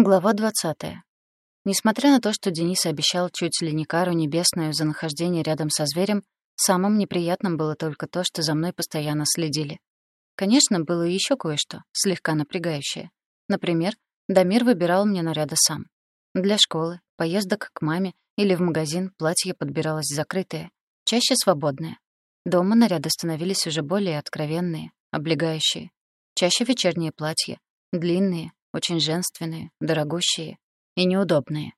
Глава 20. Несмотря на то, что Денис обещал чуть ли не кару небесную за нахождение рядом со зверем, самым неприятным было только то, что за мной постоянно следили. Конечно, было еще кое-что, слегка напрягающее. Например, Дамир выбирал мне наряды сам. Для школы, поездок к маме или в магазин платье подбиралось закрытое, чаще свободное. Дома наряды становились уже более откровенные, облегающие. Чаще вечерние платья, длинные, очень женственные, дорогущие и неудобные.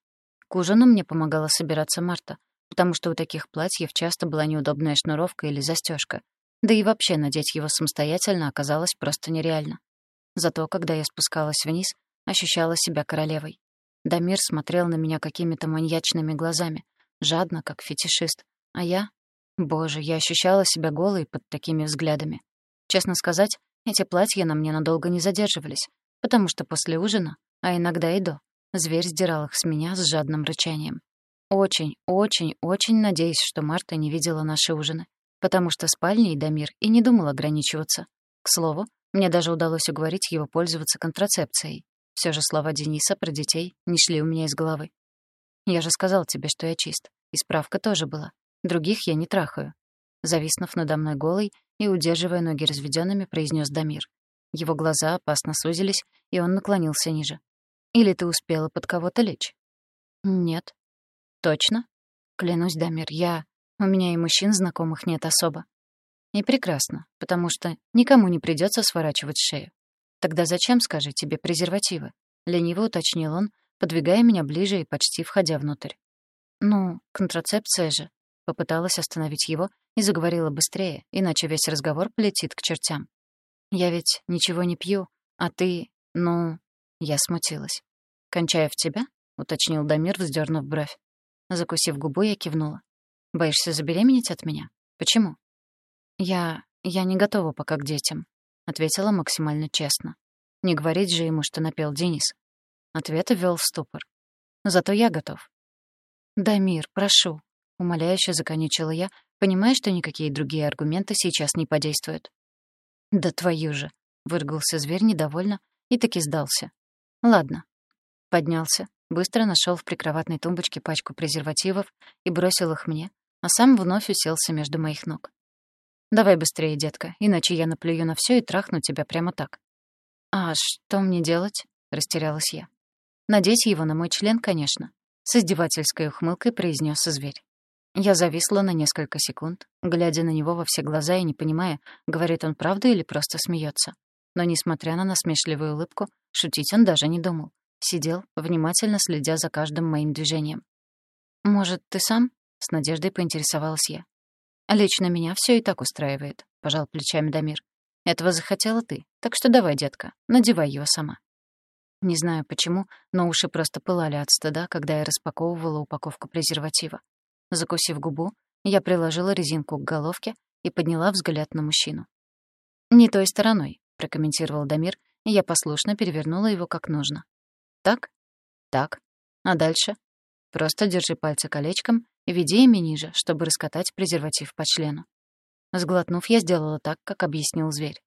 К ужину мне помогала собираться Марта, потому что у таких платьев часто была неудобная шнуровка или застежка, да и вообще надеть его самостоятельно оказалось просто нереально. Зато, когда я спускалась вниз, ощущала себя королевой. Дамир смотрел на меня какими-то маньячными глазами, жадно, как фетишист, а я... Боже, я ощущала себя голой под такими взглядами. Честно сказать, эти платья на мне надолго не задерживались, потому что после ужина, а иногда и до, зверь сдирал их с меня с жадным рычанием. Очень, очень, очень надеюсь, что Марта не видела наши ужины, потому что спальней Дамир и не думал ограничиваться. К слову, мне даже удалось уговорить его пользоваться контрацепцией. Все же слова Дениса про детей не шли у меня из головы. Я же сказал тебе, что я чист. И справка тоже была. Других я не трахаю. Зависнув надо мной голой и удерживая ноги разведёнными, произнес Дамир. Его глаза опасно сузились, и он наклонился ниже. «Или ты успела под кого-то лечь?» «Нет». «Точно?» «Клянусь, Дамир, я... У меня и мужчин знакомых нет особо». «И прекрасно, потому что никому не придётся сворачивать шею. Тогда зачем, скажи, тебе презервативы?» Лениво уточнил он, подвигая меня ближе и почти входя внутрь. «Ну, контрацепция же», — попыталась остановить его и заговорила быстрее, иначе весь разговор полетит к чертям. Я ведь ничего не пью, а ты... Ну...» Я смутилась. «Кончая в тебя?» — уточнил Дамир, вздернув бровь. Закусив губу, я кивнула. «Боишься забеременеть от меня? Почему?» «Я... я не готова пока к детям», — ответила максимально честно. «Не говорить же ему, что напел Денис». Ответ ввел в ступор. «Зато я готов». «Дамир, прошу», — умоляюще законючила я, понимая, что никакие другие аргументы сейчас не подействуют. «Да твою же!» — выргался зверь недовольно и таки сдался. «Ладно». Поднялся, быстро нашел в прикроватной тумбочке пачку презервативов и бросил их мне, а сам вновь уселся между моих ног. «Давай быстрее, детка, иначе я наплюю на все и трахну тебя прямо так». «А что мне делать?» — растерялась я. «Надеть его на мой член, конечно», — с издевательской ухмылкой произнес зверь. Я зависла на несколько секунд, глядя на него во все глаза и не понимая, говорит он правду или просто смеется. Но, несмотря на насмешливую улыбку, шутить он даже не думал. Сидел, внимательно следя за каждым моим движением. «Может, ты сам?» — с надеждой поинтересовалась я. «Лично меня все и так устраивает», — пожал плечами Дамир. «Этого захотела ты, так что давай, детка, надевай его сама». Не знаю почему, но уши просто пылали от стыда, когда я распаковывала упаковку презерватива. Закусив губу, я приложила резинку к головке и подняла взгляд на мужчину. «Не той стороной», — прокомментировал Дамир, и я послушно перевернула его как нужно. «Так? Так. А дальше? Просто держи пальцы колечком и веди ими ниже, чтобы раскатать презерватив по члену». Сглотнув, я сделала так, как объяснил зверь.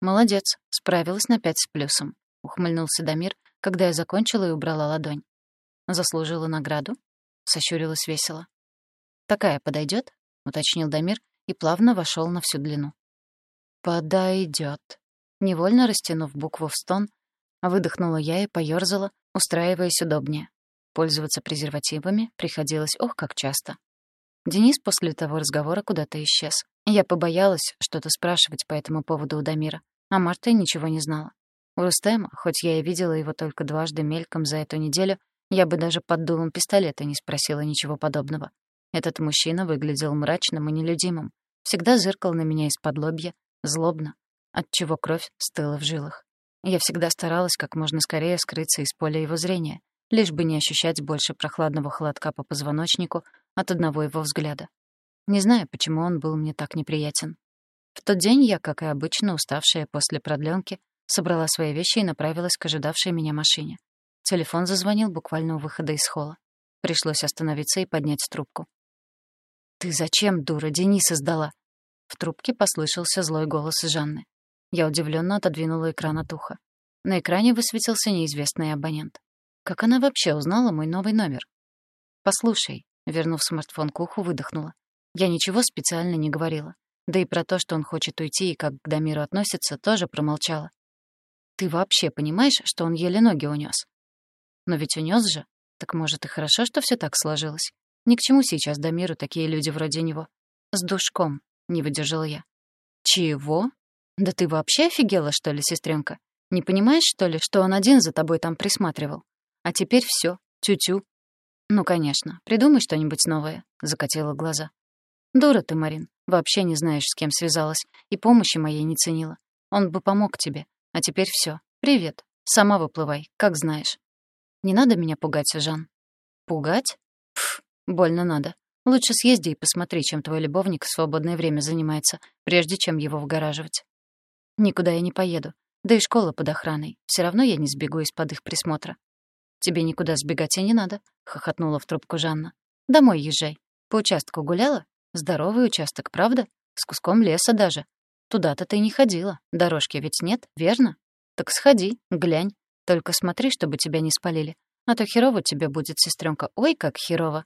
«Молодец, справилась на пять с плюсом», — ухмыльнулся Дамир, когда я закончила и убрала ладонь. «Заслужила награду?» — сощурилась весело. «Такая подойдет? уточнил Дамир и плавно вошел на всю длину. «Подойдет», невольно растянув букву в стон, выдохнула я и поёрзала, устраиваясь удобнее. Пользоваться презервативами приходилось ох как часто. Денис после того разговора куда-то исчез. Я побоялась что-то спрашивать по этому поводу у Дамира, а Марта ничего не знала. У Рустема, хоть я и видела его только дважды мельком за эту неделю, я бы даже под дулом пистолета не спросила ничего подобного. Этот мужчина выглядел мрачным и нелюдимым, всегда зыркал на меня из-под лобья, злобно, отчего кровь стыла в жилах. Я всегда старалась как можно скорее скрыться из поля его зрения, лишь бы не ощущать больше прохладного холодка по позвоночнику от одного его взгляда. Не знаю, почему он был мне так неприятен. В тот день я, как и обычно, уставшая после продлёнки, собрала свои вещи и направилась к ожидавшей меня машине. Телефон зазвонил буквально у выхода из холла. Пришлось остановиться и поднять трубку. «Ты зачем, дура, Дениса сдала?» В трубке послышался злой голос Жанны. Я удивленно отодвинула экран от уха. На экране высветился неизвестный абонент. Как она вообще узнала мой новый номер? «Послушай», — вернув смартфон к уху, выдохнула. Я ничего специально не говорила. Да и про то, что он хочет уйти и как к Дамиру относится, тоже промолчала. «Ты вообще понимаешь, что он еле ноги унес? «Но ведь унес же. Так может и хорошо, что все так сложилось. Ни к чему сейчас Дамиру такие люди вроде него. С душком», — не выдержала я. «Чего? Да ты вообще офигела, что ли, сестренка? Не понимаешь, что ли, что он один за тобой там присматривал? А теперь все, тю-тю, «Ну, конечно. Придумай что-нибудь новое», — закатила глаза. «Дура ты, Марин. Вообще не знаешь, с кем связалась. И помощи моей не ценила. Он бы помог тебе. А теперь все. Привет. Сама выплывай, как знаешь». «Не надо меня пугать, Жан». «Пугать? Больно надо. Лучше съезди и посмотри, чем твой любовник в свободное время занимается, прежде чем его вгораживать». «Никуда я не поеду. Да и школа под охраной. Все равно я не сбегу из-под их присмотра. «Тебе никуда сбегать и не надо», — хохотнула в трубку Жанна. «Домой езжай. По участку гуляла? Здоровый участок, правда? С куском леса даже. Туда-то ты не ходила. Дорожки ведь нет, верно? Так сходи, глянь. Только смотри, чтобы тебя не спалили. А то херово тебе будет, сестренка. Ой, как херово.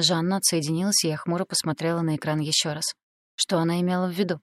Жанна отсоединилась, и я хмуро посмотрела на экран еще раз. Что она имела в виду?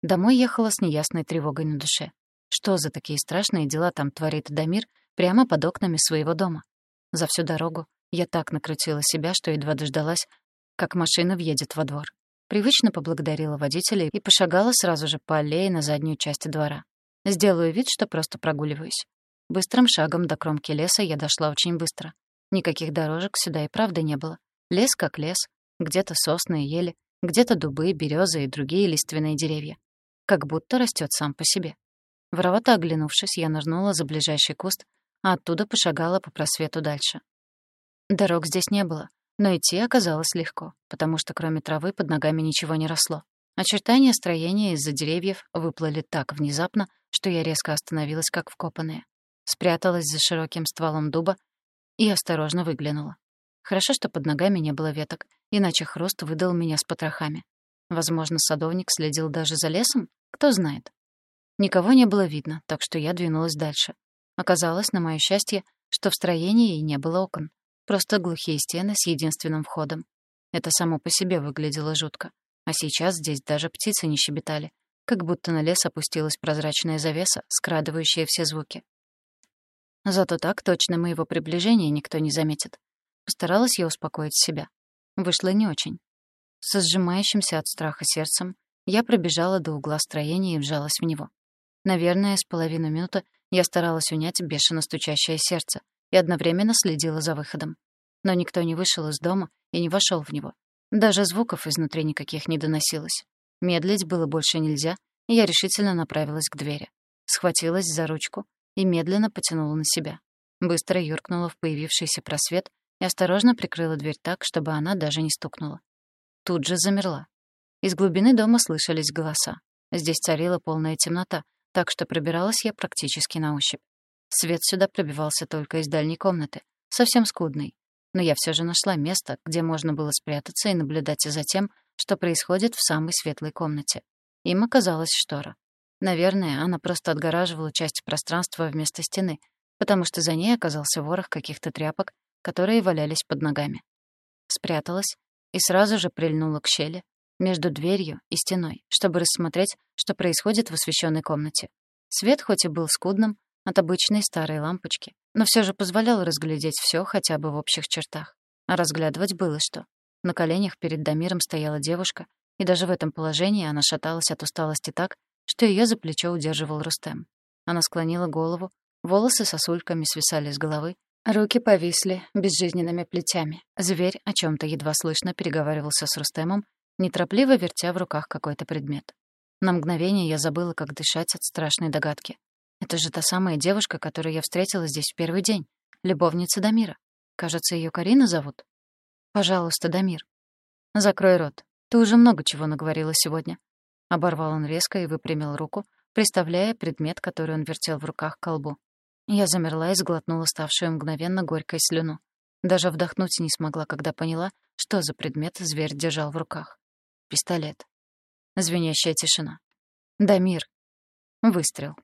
Домой ехала с неясной тревогой на душе. Что за такие страшные дела там творит Дамир, прямо под окнами своего дома. За всю дорогу я так накрутила себя, что едва дождалась, как машина въедет во двор. Привычно поблагодарила водителя и пошагала сразу же по аллее на заднюю часть двора. Сделаю вид, что просто прогуливаюсь. Быстрым шагом до кромки леса я дошла очень быстро. Никаких дорожек сюда и правда не было. Лес как лес. Где-то сосны и ели, где-то дубы, березы и другие лиственные деревья. Как будто растет сам по себе. Воровато оглянувшись, я нырнула за ближайший куст а оттуда пошагала по просвету дальше. Дорог здесь не было, но идти оказалось легко, потому что кроме травы под ногами ничего не росло. Очертания строения из-за деревьев выплыли так внезапно, что я резко остановилась, как вкопанная. Спряталась за широким стволом дуба и осторожно выглянула. Хорошо, что под ногами не было веток, иначе хруст выдал меня с потрохами. Возможно, садовник следил даже за лесом? Кто знает. Никого не было видно, так что я двинулась дальше. Оказалось, на моё счастье, что в строении и не было окон. Просто глухие стены с единственным входом. Это само по себе выглядело жутко. А сейчас здесь даже птицы не щебетали, как будто на лес опустилась прозрачная завеса, скрадывающая все звуки. Зато так точно моего приближения никто не заметит. Постаралась я успокоить себя. Вышло не очень. Со сжимающимся от страха сердцем я пробежала до угла строения и вжалась в него. Наверное, с половину минуты я старалась унять бешено стучащее сердце и одновременно следила за выходом. Но никто не вышел из дома и не вошел в него. Даже звуков изнутри никаких не доносилось. Медлить было больше нельзя, и я решительно направилась к двери. Схватилась за ручку и медленно потянула на себя. Быстро юркнула в появившийся просвет и осторожно прикрыла дверь так, чтобы она даже не стукнула. Тут же замерла. Из глубины дома слышались голоса. Здесь царила полная темнота, так что пробиралась я практически на ощупь. Свет сюда пробивался только из дальней комнаты, совсем скудный. Но я все же нашла место, где можно было спрятаться и наблюдать за тем, что происходит в самой светлой комнате. Им оказалась штора. Наверное, она просто отгораживала часть пространства вместо стены, потому что за ней оказался ворох каких-то тряпок, которые валялись под ногами. Спряталась и сразу же прильнула к щели, между дверью и стеной, чтобы рассмотреть, что происходит в освещенной комнате. Свет хоть и был скудным, от обычной старой лампочки, но все же позволял разглядеть все хотя бы в общих чертах. А разглядывать было что. На коленях перед Дамиром стояла девушка, и даже в этом положении она шаталась от усталости так, что ее за плечо удерживал Рустем. Она склонила голову, волосы сосульками свисали с головы, руки повисли безжизненными плетями. Зверь о чем то едва слышно переговаривался с Рустемом, неторопливо вертя в руках какой-то предмет. На мгновение я забыла, как дышать от страшной догадки. Это же та самая девушка, которую я встретила здесь в первый день. Любовница Дамира. Кажется, ее Карина зовут. Пожалуйста, Дамир. Закрой рот. Ты уже много чего наговорила сегодня. Оборвал он резко и выпрямил руку, приставляя предмет, который он вертел в руках к колбу. Я замерла и сглотнула ставшую мгновенно горькой слюну. Даже вдохнуть не смогла, когда поняла, что за предмет зверь держал в руках. Пистолет. Звенящая тишина. Дамир. Выстрел.